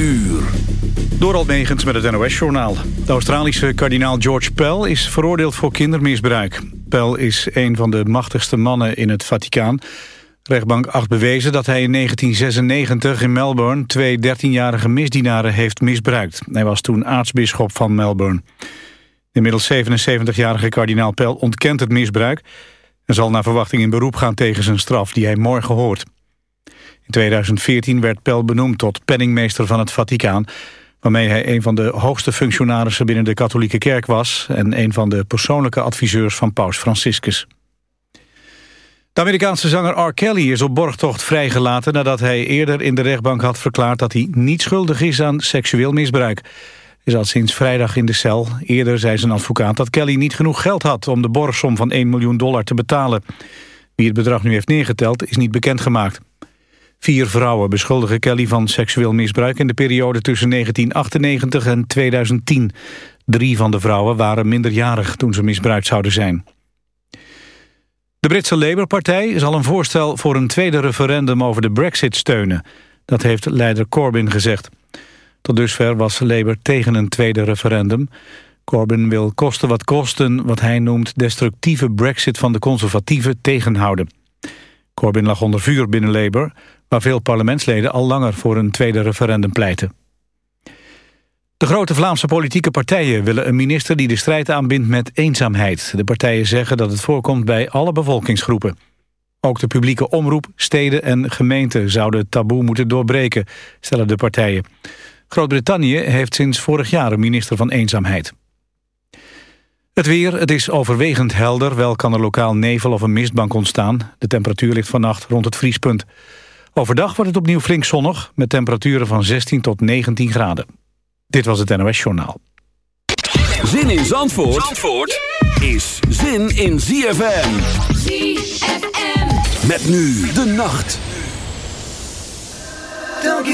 uur. Door met het NOS-journaal. De Australische kardinaal George Pell is veroordeeld voor kindermisbruik. Pell is een van de machtigste mannen in het Vaticaan. rechtbank acht bewezen dat hij in 1996 in Melbourne... twee 13-jarige misdienaren heeft misbruikt. Hij was toen aartsbisschop van Melbourne. De inmiddels 77-jarige kardinaal Pell ontkent het misbruik... en zal naar verwachting in beroep gaan tegen zijn straf die hij morgen hoort. In 2014 werd Pel benoemd tot penningmeester van het Vaticaan... waarmee hij een van de hoogste functionarissen binnen de katholieke kerk was... en een van de persoonlijke adviseurs van paus Franciscus. De Amerikaanse zanger R. Kelly is op borgtocht vrijgelaten... nadat hij eerder in de rechtbank had verklaard dat hij niet schuldig is aan seksueel misbruik. Hij zat sinds vrijdag in de cel. Eerder zei zijn advocaat dat Kelly niet genoeg geld had... om de borgsom van 1 miljoen dollar te betalen. Wie het bedrag nu heeft neergeteld is niet bekendgemaakt. Vier vrouwen beschuldigen Kelly van seksueel misbruik... in de periode tussen 1998 en 2010. Drie van de vrouwen waren minderjarig toen ze misbruikt zouden zijn. De Britse Labour-partij zal een voorstel voor een tweede referendum over de brexit steunen. Dat heeft leider Corbyn gezegd. Tot dusver was Labour tegen een tweede referendum. Corbyn wil kosten wat kosten wat hij noemt destructieve brexit van de conservatieven tegenhouden. Corbyn lag onder vuur binnen Labour waar veel parlementsleden al langer voor een tweede referendum pleiten. De grote Vlaamse politieke partijen willen een minister die de strijd aanbindt met eenzaamheid. De partijen zeggen dat het voorkomt bij alle bevolkingsgroepen. Ook de publieke omroep, steden en gemeenten zouden het taboe moeten doorbreken, stellen de partijen. Groot-Brittannië heeft sinds vorig jaar een minister van eenzaamheid. Het weer, het is overwegend helder, wel kan er lokaal nevel of een mistbank ontstaan. De temperatuur ligt vannacht rond het vriespunt. Overdag wordt het opnieuw flink zonnig... met temperaturen van 16 tot 19 graden. Dit was het NOS Journaal. Zin in Zandvoort, Zandvoort is zin in ZFM. ZFM. Met nu de nacht. Don't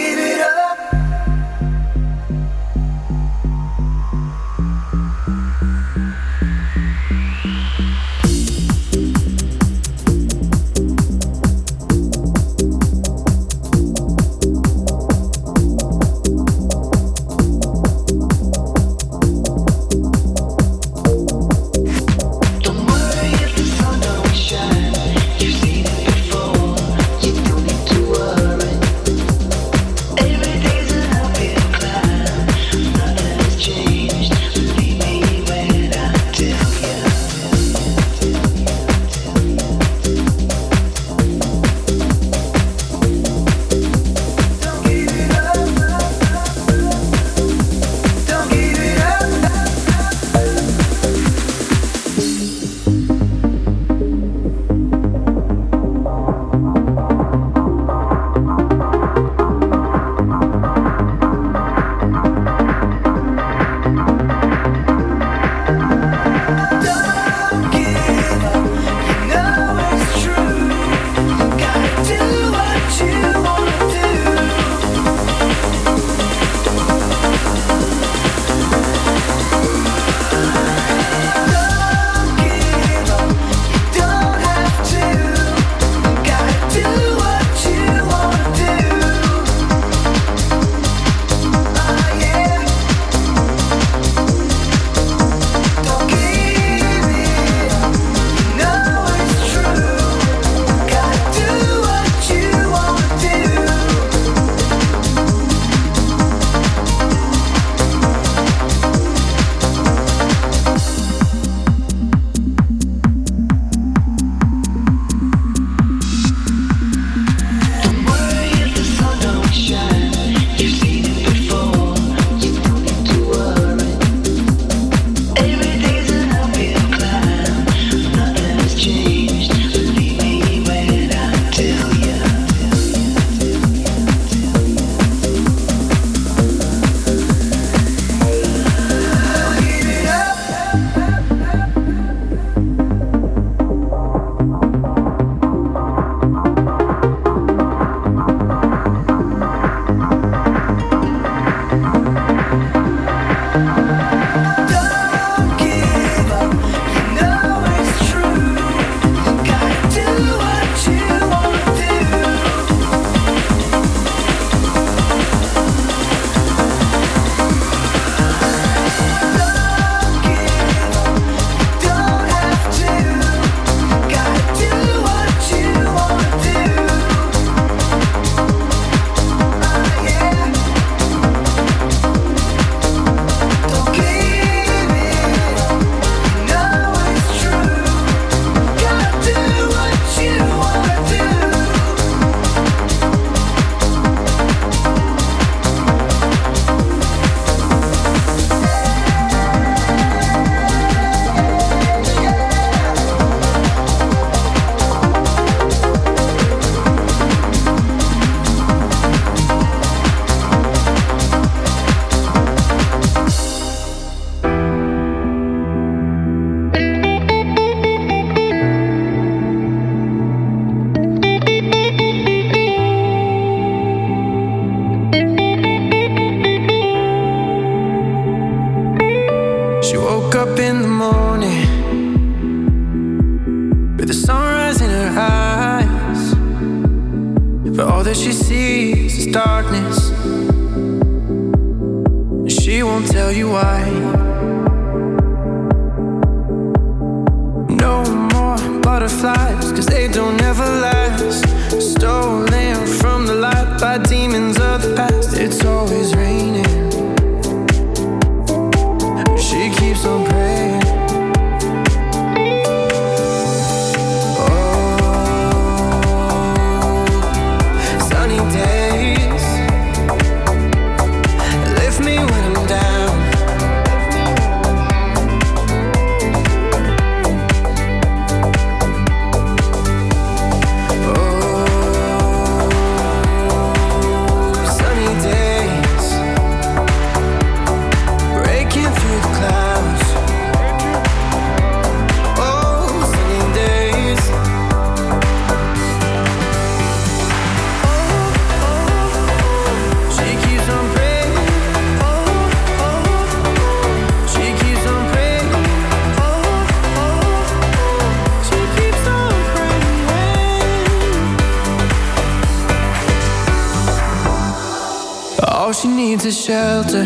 All she needs is shelter.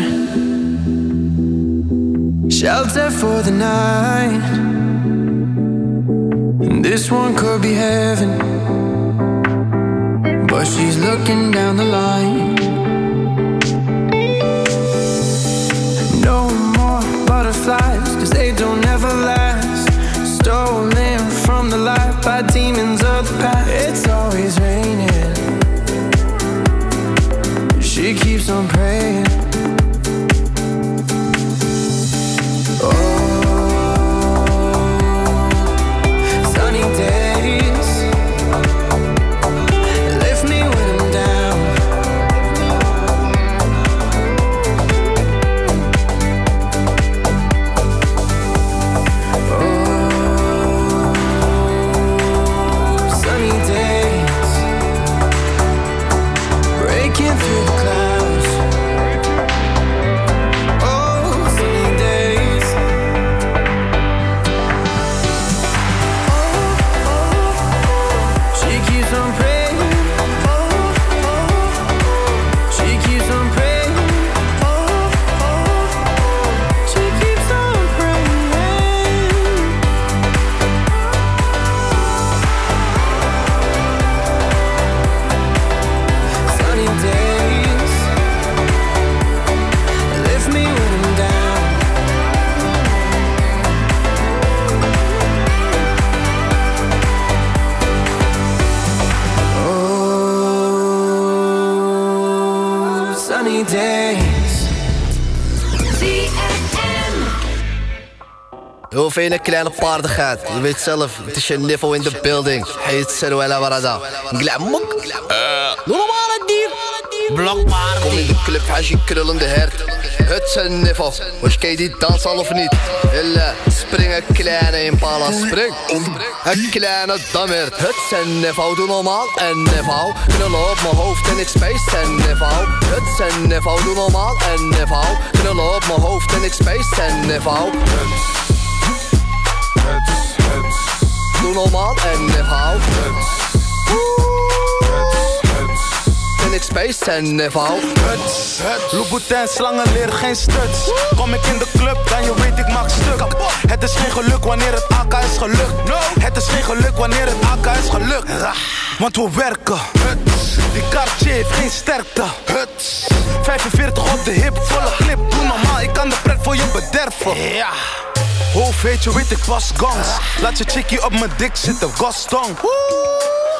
Shelter for the night. And this one could be heaven. But she's looking down the line. Veel kleine paardigheid. Je weet zelf, het is je niveau in de building. Heet Seruela Warada. Glamok. Doe normaal het dier. Blokpaard. Kom in de club, als je krullende hert. Het een niveau. Was je die dans al of niet? Hille, spring een kleine impala, spring. Een kleine dammert. Het een niveau, doe normaal. En niveau, knullen op mijn hoofd en ik space en niveau. Het een niveau, doe normaal. En niveau, knullen op mijn hoofd en ik space en niveau. Doe normaal en niveau. En ik space en niveau. Huts, Louboutin, slangen leren geen stuts. Kom ik in de club, dan je weet ik maak stuk. Het is geen geluk wanneer het AK is gelukt. Het is geen geluk wanneer het AK is gelukt. Want we werken. Die Cartier heeft geen sterkte. 45 op de hip, volle clip. Doe normaal, ik kan de pret voor je bederven. Ja. Hoofd weet je, weet ik pas gans. Laat je chickie op mijn dik zitten, Gaston.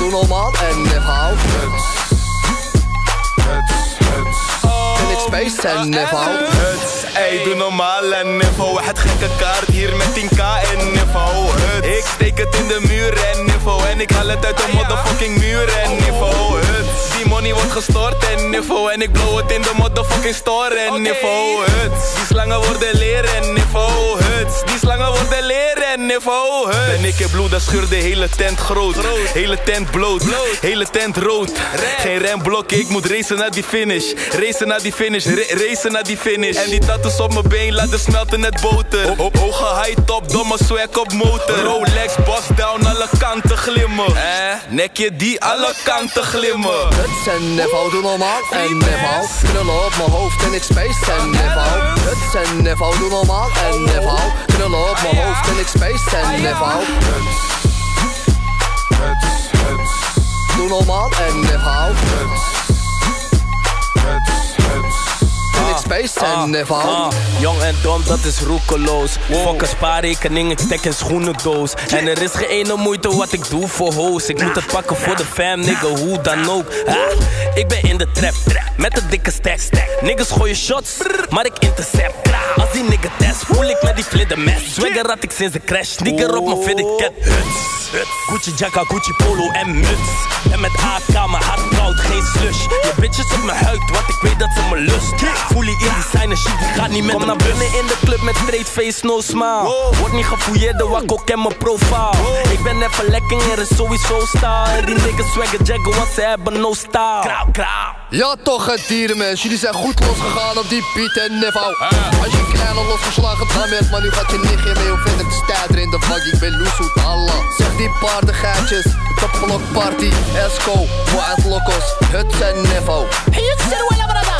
Doe normaal en niveau. En ik space en niveau. Huts, ey, doe normaal en niveau. Het gekke kaart hier met 10k en. Hut. Ik steek het in de muur en niveau. En ik haal het uit de motherfucking muur en niveau. Hut. Die money wordt gestort en niveau. En ik blow het in de motherfucking store en niveau. Hut. Die slangen worden leren en niveau. Hut. Die slangen worden leren en niveau. Hut. En ik heb bloed, dat scheur de hele tent groot. Hele tent bloot. Hele tent rood. Geen remblok, ik moet racen naar die finish. Racen naar die finish. racen naar die finish. En die tattoos op mijn been laten smelten net boter. Op, hoge high top, domme swag op motor. Rolex, boss down, alle kanten glimmen. Eh, nekje die alle kanten glimmen. Huts en Nevo, doe normaal en Nevo. Knullen op mijn hoofd en ik space en Nevo. Huts en Nevo, doe normaal en Nevo. Knullen op mijn hoofd en ik space en Nevo. Huts, huts, huts. Doe normaal en Nevo. En ik space en Nevo. Ah, jong en dom, dat is roekeloos. Fuck een spaarrekening, ik stek een schoenendoos. En er is geen ene moeite wat ik doe voor hoes. Ik moet het pakken voor de fam, nigga, hoe dan ook. Ah, ik ben in de trap, met een dikke stack. Niggas gooien shots, maar ik intercept. Als die nigga test, voel ik met die vlindermes. Swagger had ik sinds de crash, sneaker op mijn fitted cat. Gucci jacka, Gucci polo en muts. En met AK, mijn hart koud, geen slush. Je bitches op mijn huid, want ik weet dat ze me lust. Voel je in designer shit, die gaat niet met Kom naar binnen in de club met straight face, no smile. Word niet gefouilleerd, de wakko ken mijn profile. Ik ben even lekker, er is sowieso style. En die niggas swagger jaggen, want ze hebben no style. Krauw, krauw. Ja toch het dierenmens, jullie zijn goed losgegaan op die Piet en Nevo Als je een kleine losgeslagen hebt, maar nu gaat je nichtje mee om verder te stijder in de vak Ik ben loesoet Allah Zeg die paardengeitjes, topblok party, Esco, Wild Locos, Huts en Nevo Hey, you said well, brother.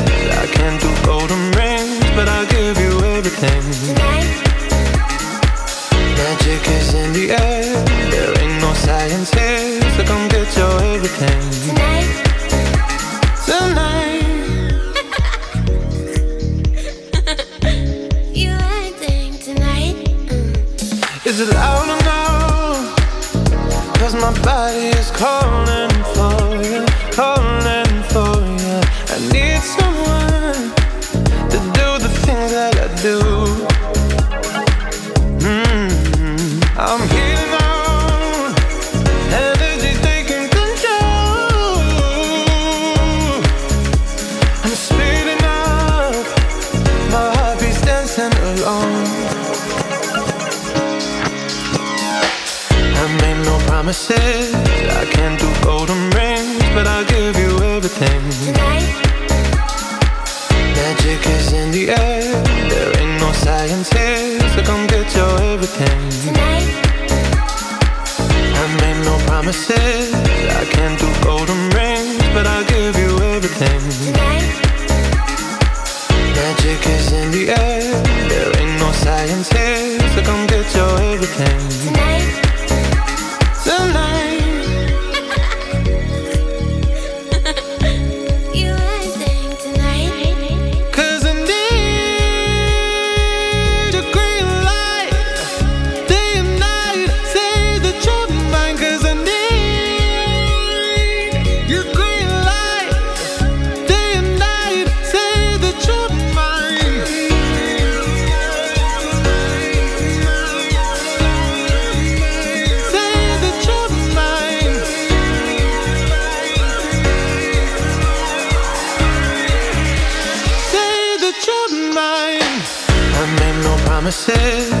No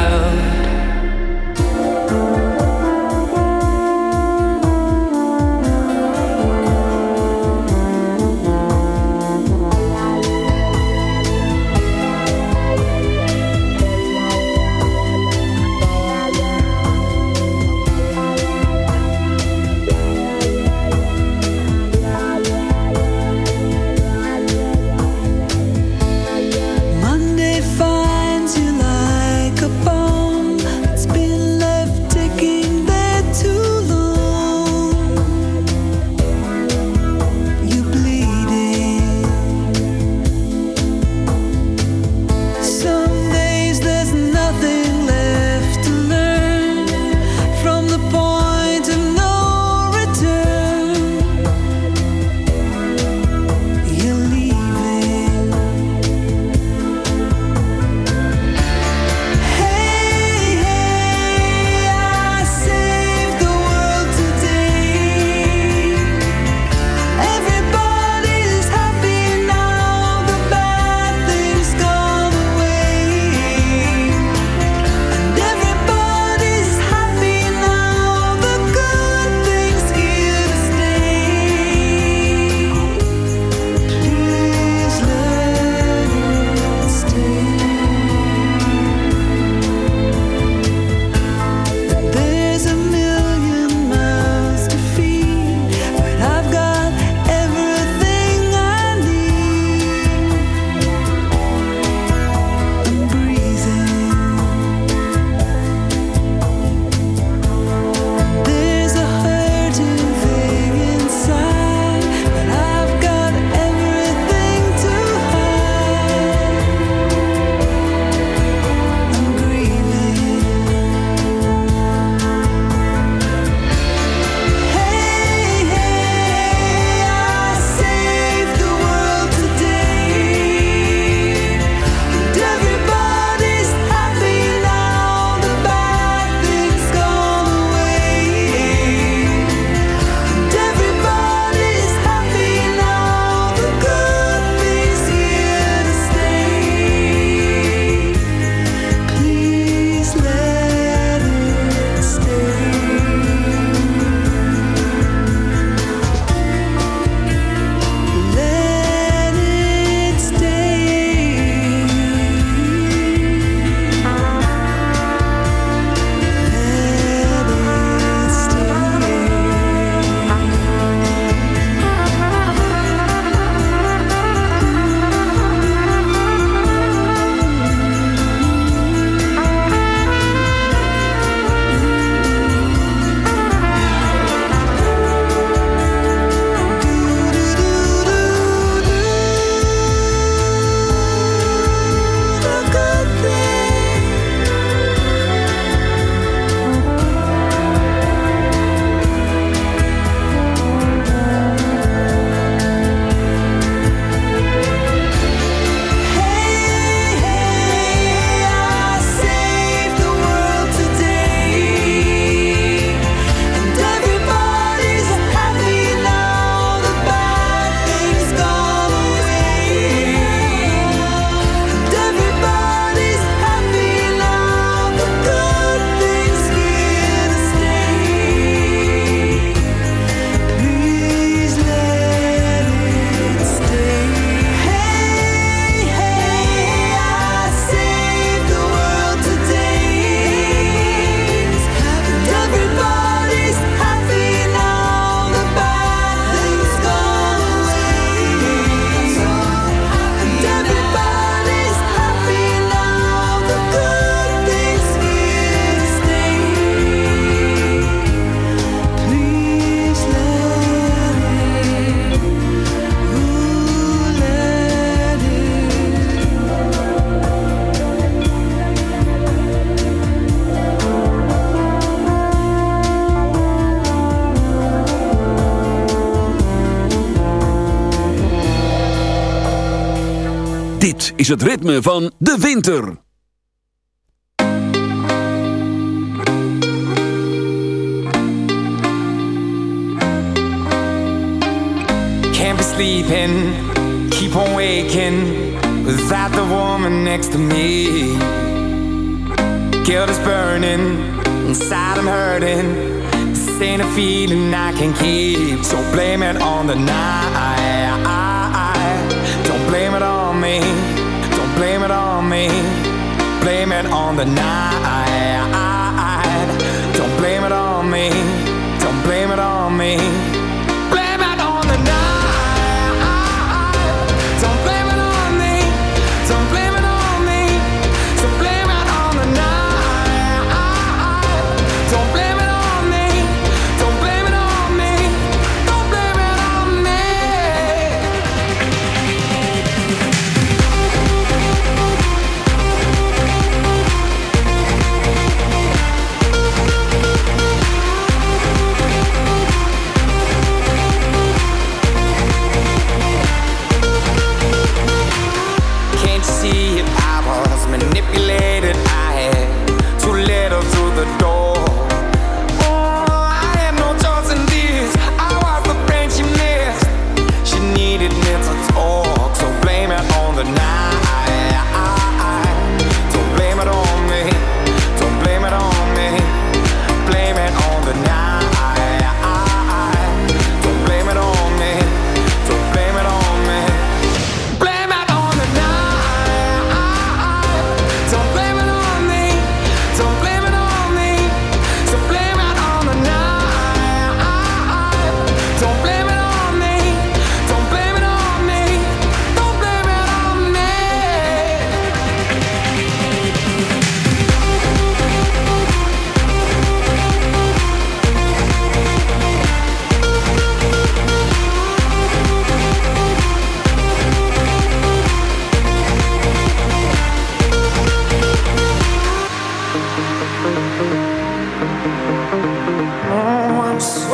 is het ritme van de winter. Can't be sleeping, keep on waking without the woman next to me. Guilt is burning, inside I'm hurting. This ain't a feeling I can keep, so blame it on the night. blame it on me, blame it on the night.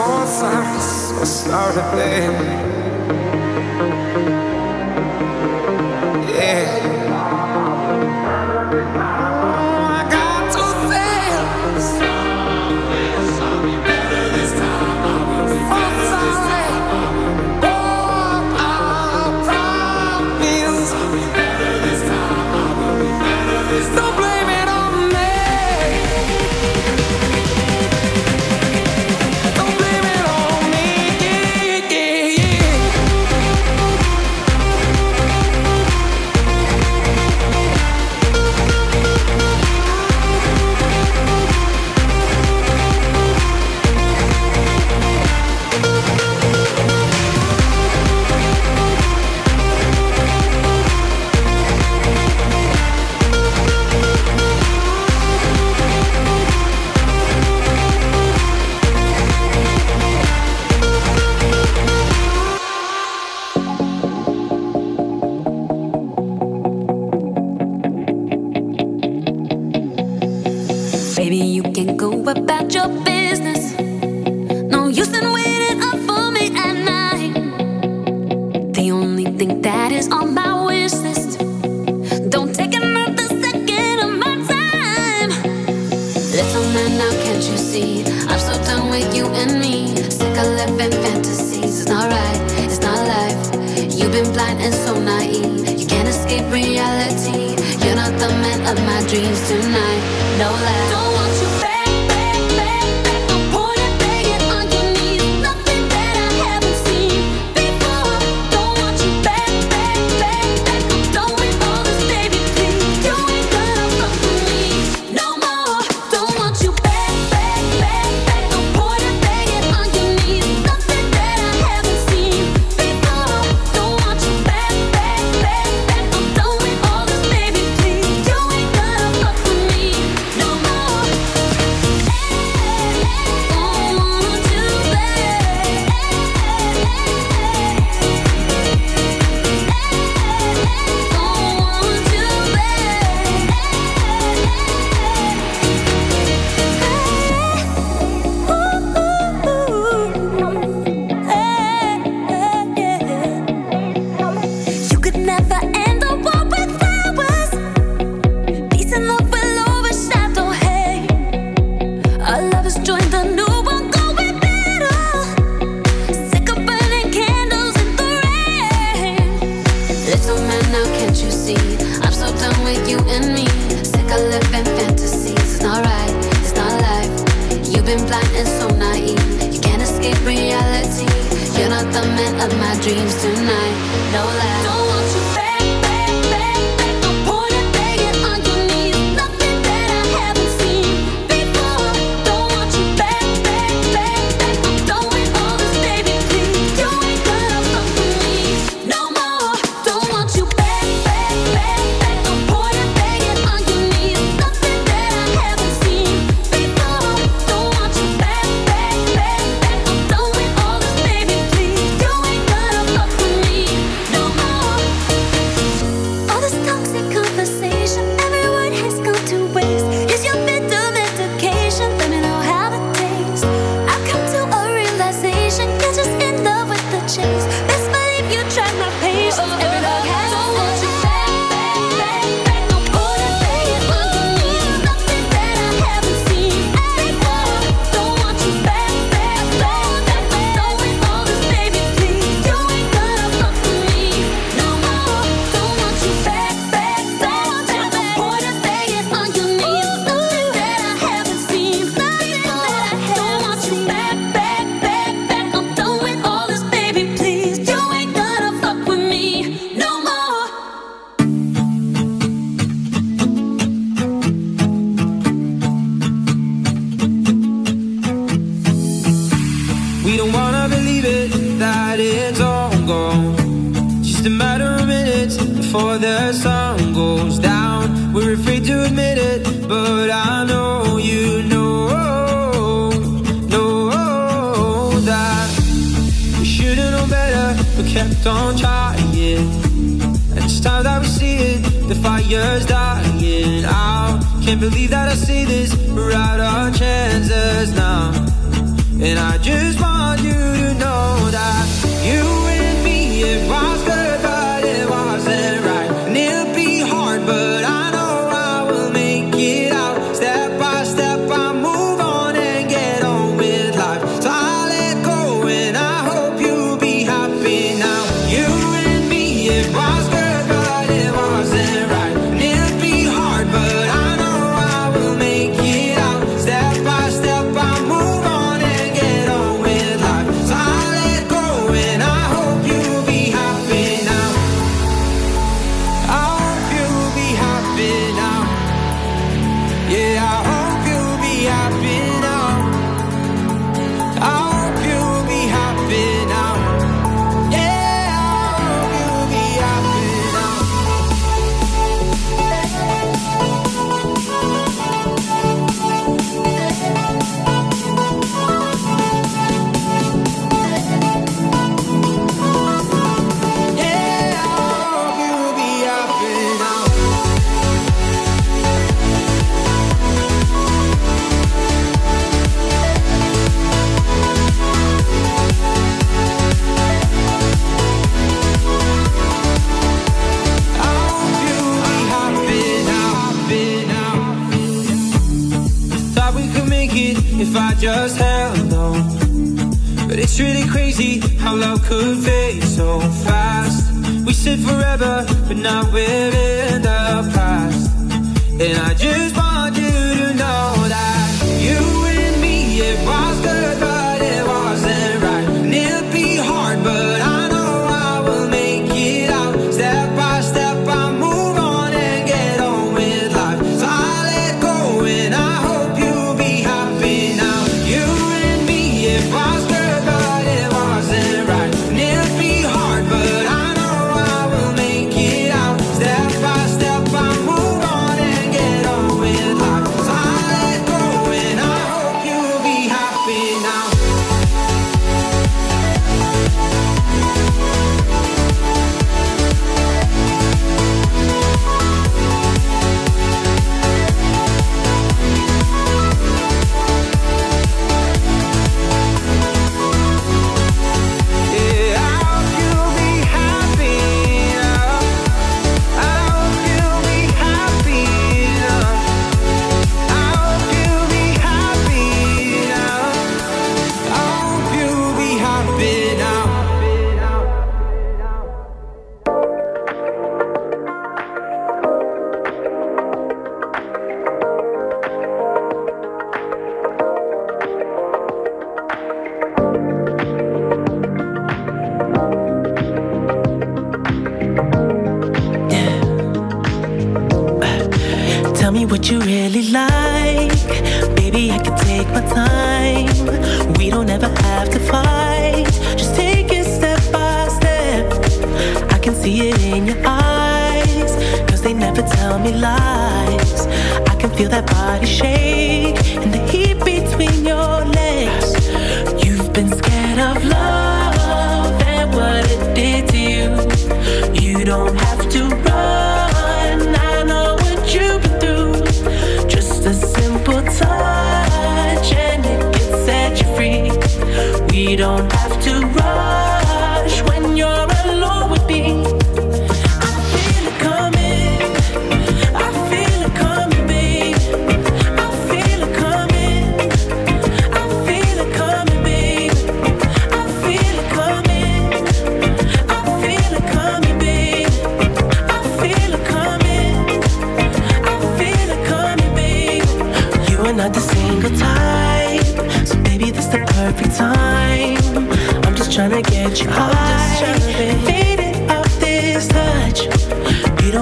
all signs are started.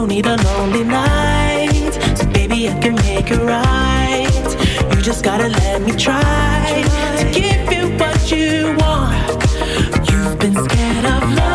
need a lonely night. So baby, I can make it right. You just gotta let me try to give you what you want. You've been scared of love.